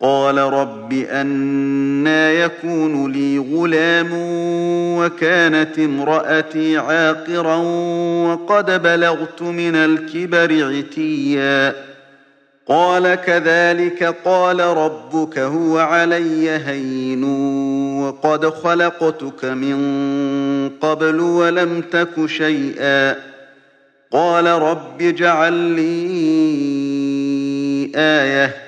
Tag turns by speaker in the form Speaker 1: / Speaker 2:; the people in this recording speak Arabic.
Speaker 1: قال رب أنا يكون لي غلام وكانت امرأتي عاقرا وقد بلغت من الكبر عتيا. قال كذلك قال ربك هو علي هين وقد خلقتك من قبل ولم تك شيئا. قال رب اجعل لي آية